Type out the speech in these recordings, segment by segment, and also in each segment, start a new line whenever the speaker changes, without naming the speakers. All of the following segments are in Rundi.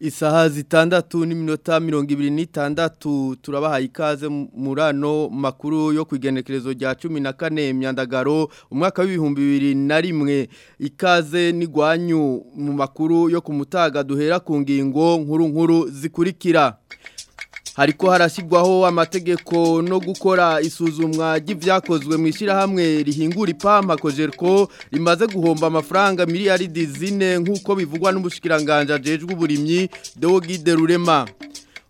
isaha zitandatu n'iminota mirongo ibiri n'itandatu turabahaye ikaze murano makuru yo ku igenekerezo rya cumi na kane myandagaro umwaka w'ibihumbi bibiri na rimwe ikaze n'igwanyu mu makuru yo ku duhera ku ngingo nkuru nkuru zikurikira hariko harasigwaho amategeko no gukora isuzumwa ry'ivyakozwe mu ishyirahamwe rihingura ipampa kojerko rimaze guhomba amafaranga miliyaridi zine nk'uko bivugwa n'umushikiranganje ajejwe uburimyi Deogide Rurema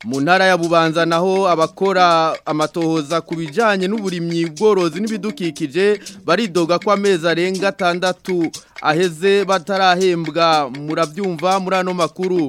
mu ntara ya bubanza naho abakora amatohoza ku bijyanye n'uburimyi ubworozi n'ibidukikije baridoga ko amezi arenga atandatu aheze batarahembwa murabyumva muri ano makuru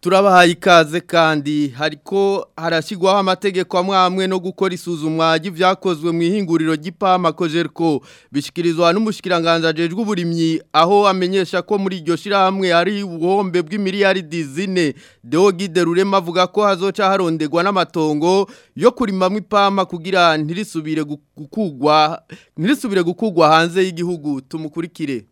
turabahaye ikaze kandi hariko harashyirwaho amategeko amwe amwe no gukora isuzumwa ry'ibyakozwe mu ihinguriro ry'ipama kojeriko bishyikirizwa n'umushyikirangantzi ajejwe uburimyi aho amenyesha ko muri iryo shyirahamwe hari ubuhombe bw'imiliyaridi zine deogide rurema avuga ko hazoca harondegwa n'amatongo yo kurimamo ipama kugira ntirisubire gukugwa ntirisubire gukugwa hanze y'igihugu tumukurikire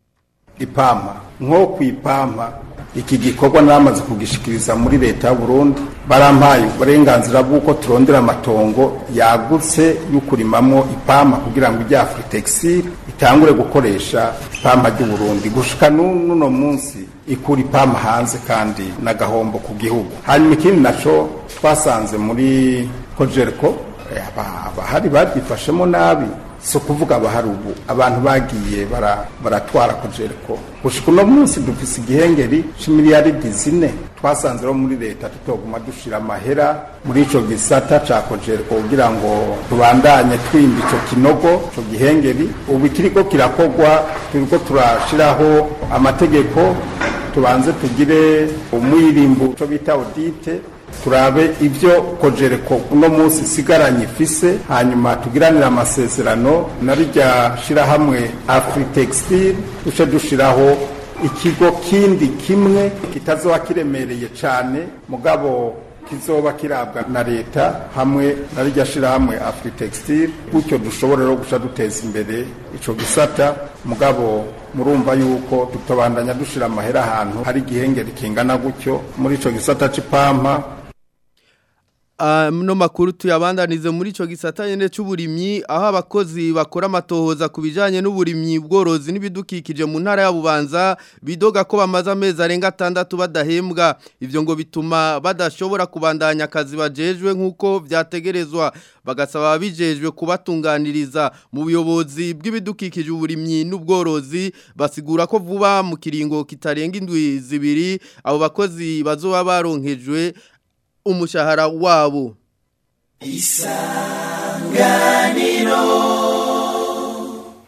ipampa nko ku ipama iki gikorwa namaze kugishikiriza muri leta ya Burundi barampaye uburenganzira bw'uko turondera amatongo yagutse y'ukurimamo ipama kugira ngo ijya afuritegisire itangure gukoresha ipampa ry'uburundi gushika n'uno munsi ikura ipama hanze kandi n'agahombo ku gihugu hanyuma ikindi naco twasanze muri kojeriko eh, hari babyifashemo nabi si ukuvuga abahari ubu abantu bagiye baratwara kujereko gushika uno munsi dufise igihengeri c'imiliyaridi zine twasanzeho muri leta tutoguma dushira amahera muri icyo gisata ca kojereko kugira ngo tubandanye twimba icyo kinogo ico gihengeri ubu kiriko kirakogwa turiko turashiraho amategeko tubanze tugire umwirimbo cyo bita odite turabe ibyo kogereko uno munsi isigaranye ifise hanyuma tugiranire amasezerano na rya shyirahamwe afuritegisitire duce dushyiraho ikigo kindi kimwe kitazoba kiremereye cyane mugabo kizoba kirabwa na leta hamwe na rya shirahamwe Afritextile gutyo dushobora no guca duteza imbere icyo gisata mugabo murumva yuko tutabandanya dushira amahera ahantu hari igihengeri kingana gutyo muri icyo gisata c'ipampa Ah,
no makuru tuyabandanize muri ico gisata nyene c'uburimyi aho abakozi bakora amatohoza ku bijanye n'uburimyi bworozi n'ibidukikije mu ntara ya Bubanza bidoga ko bamaze amezi arenga atandatu badahembwa ivyo ngo bituma badashobora kubandanya akazi bajejwe nk'uko vyategerezwa bagasaba bijejwe kubatunganiriza mu buyobozi bw'ibidukikije uburimyi n'ubworozi basigura ko vuba mu kiringo kitarenga indwi zibiri abo bakozi bazoba baronkejwe umushahara wabo
isanganiro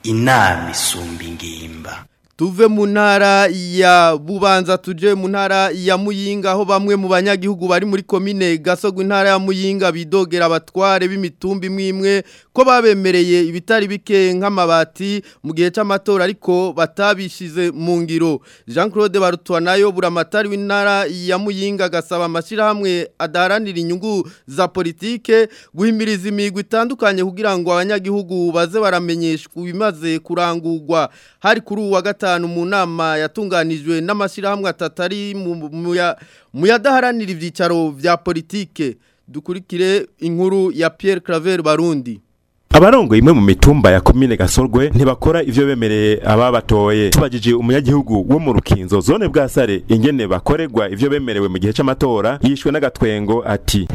inama isumba ingimba
tuve mu ntara ya bubanza tujye mu ntara ya muyinga aho bamwe mu banyagihugu bari muri komine gasogo intara ya muyinga bidogera abatware b'imitumbi imwe ko babemereye ibitari bike nk'amabati mu gihe cy'amatora ariko batabishize mu ngiro jean claude barutwa nayo buramatari w'intara ya muyinga agasaba amashyirahamwe adaharanira inyungu za politike guhimiriza imihigo itandukanye kugira ngo abanyagihugu baze baramenyeshwa ibimaze kurangurwa hari kuri uwa gatanu mu nama yatunganijwe n'amashyirahamwe atatari ari mu yadaharanira ibyicaro bya politike dukurikire inkuru ya Pierre Claver Barundi
abarongoye imwe mu mitumba ya komine gasorwe ntibakora ivyo bemereye ababatoye tubajije umunyagihugu wo mu rukinzo zone bwa sare ingene bakoregwa ibyo bemerewe mu gihe cyamatora yishwe n'agatwengo ati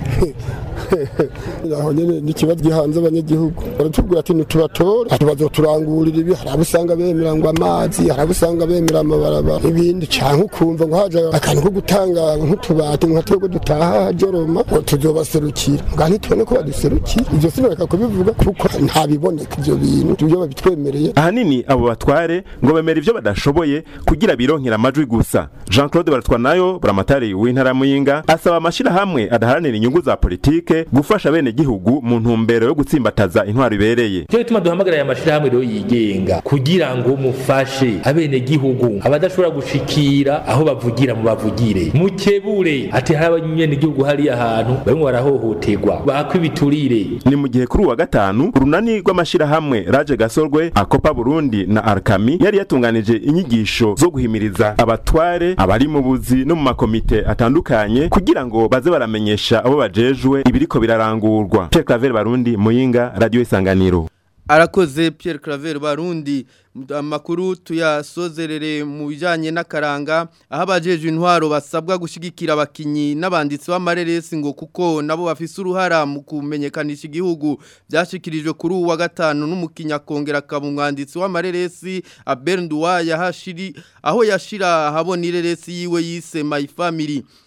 aho nyene ni ikibazo gihanze abanyagihugu baratubwira ati nitubatore bazoturangurira ibi hari abo usanga bemera ngo amazi hari abo usanga bemera amabarabara ibindi canke ukumva ngo haje akantu ko gutanga nk'utubati nka twebwe dutaha joroma ngo tuzobaserukira ngo ntitubone ko baduserukira ivyo sinareka kubivuga kuko ntabiboneka ibyo bintu ibyo babitwemereye
ahanini abo batware ngo bemera ibyo badashoboye kugira bironkera amajwi gusa jean claude baratwanayo buramatari w'intara muyinga asaba amashyirahamwe adaharanira inyungu za politiki gufasha bene gihugu mu ntumbero yo gutsimbataza intwaro ibereye
cyo bituma duhamagara aya mashyirahamwe rero yigenga kugira ngo mufashe abene gihugu abadashobora gushikira aho bavugira mu bavugire mukebure ati hari abanyene gihugu hari ahantu barimo barahohoterwa bakwibiturire
ni mu gihe kuri uwa gatanu urunani rw'amashyirahamwe raje gasorwe akopa burundi na arkami yari yatunganije inyigisho zo guhimiriza abatware abari mu buzi no mu makomite atandukanye kugira ngo baze baramenyesha abo bajejwe ibiriko birarangurwa pierre claver barundi muyinga radio isanganiro
arakoze Pierre Claver barundi amakuru tuyasozerere mu bijyanye n'akaranga aho abajeje intwaro basabwa gushyigikira abakinnyi n'abanditsi b'amareresi ngo kuko nabo bafise uruhara mu kumenyekanisha igihugu byashyikirijwe kuri uwa gatanu n'umukinnyi akongera akaba umwanditsi w'amareresi aberenduwa yahashiri aho yashira ahabona ireresi yiwe yise my family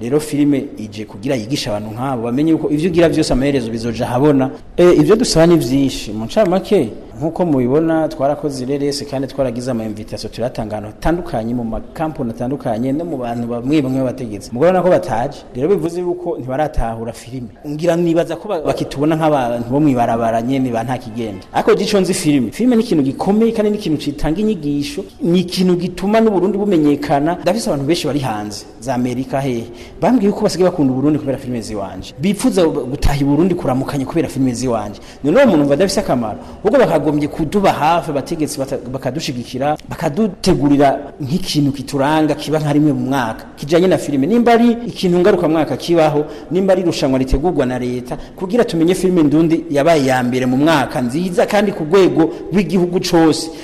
rero filime ije kugira yigisha abantu nk'abo bamenye yuko ibyo ugira byose amaherezo bizoja ahabona eh, ibyo dusaba ni byinshi mu ncamake nk'uko mubibona twarakoze rerese kandi twaragize amayimvitasiyo tuyatanga ahantu hatandukanye mu makampani atandukanye no mu bantu bamwe bamwe babategetsi mugabo ko bataje rero bivuze yuko ntibaratahura filime ngira nibaza ko bakitubona nk'abantu bo mwibarabara nyene ba ntakigenda ariko gico nzi filime filime ni ikintu gikomeye kandi ni ikintu citanga inyigisho ni ikintu gituma n'uburundi bumenyekana ndafise abantu benshi bari hanze za amerika hehe bambwiye ko basigaye bakunda uburundi kubera filime z'iwanje bipfuza gutaha uburundi kuramukanya kubera filime z'iwanje noneho umuntu umva adafite akamaro ubwo bakagombye kuduba hafi abategetsi bakadushigikira bakadutegurira nk'ikintu kituranga kiba nka rimwe mu mwaka kijyanye na filime nimba ari ikintu ngarukamwaka kibaho nimba ari irushanwa ritegurwa na leta kugira tumenye filime ndundi yabaye ya mbere mu mwaka nziza kandi ku rwego rw'igihugu
cyose